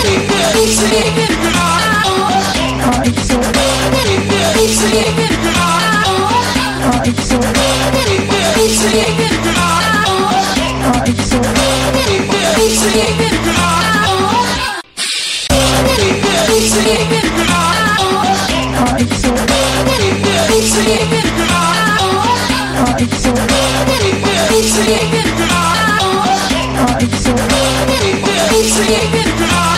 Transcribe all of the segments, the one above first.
It's a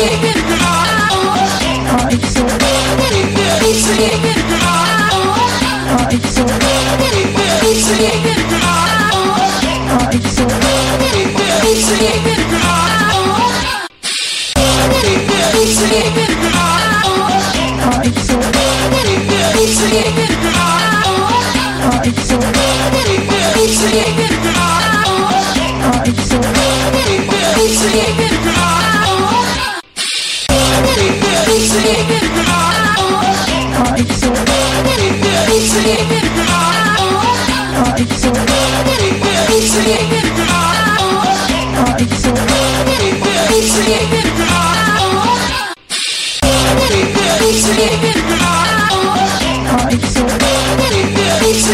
Take it Get it, get it, get it, get it, get it, get it, get it, get it, get it, get it, get it, get it, get it, get it, get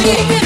it, get it,